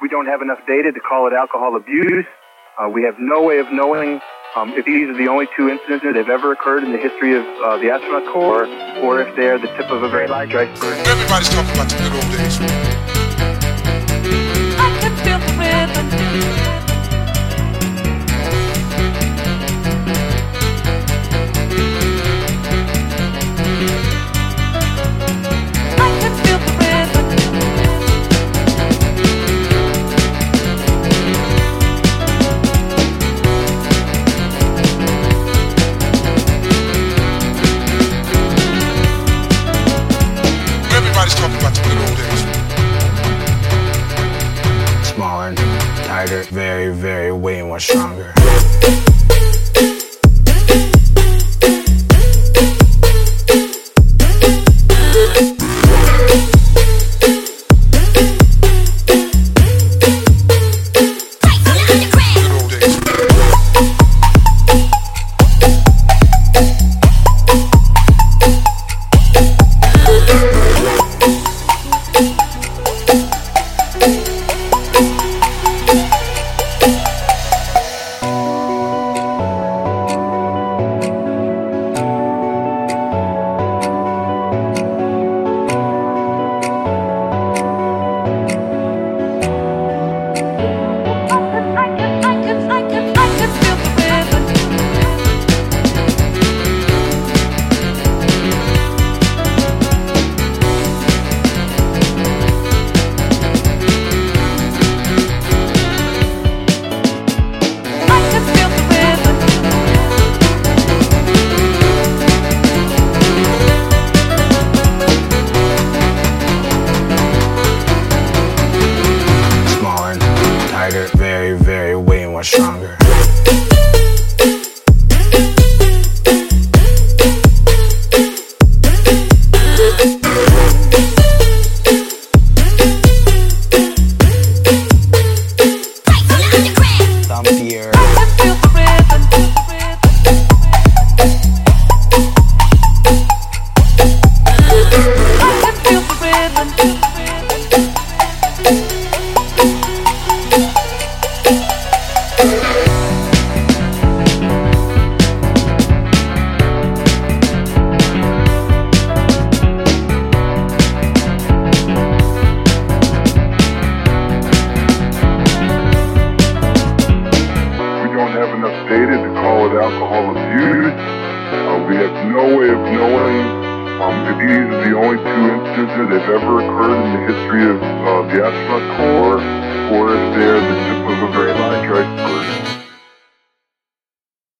We don't have enough data to call it alcohol abuse. Uh, we have no way of knowing um, if these are the only two incidents that have ever occurred in the history of uh, the astronaut corps, or if they are the tip of a very large iceberg. Everybody's talking about the good old days. Everybody's talking about the good old days. Smaller, tighter, very, very, way more stronger. Very, very, way more stronger. these are the only two instances that have ever occurred in the history of uh, the astronaut corps, or if they're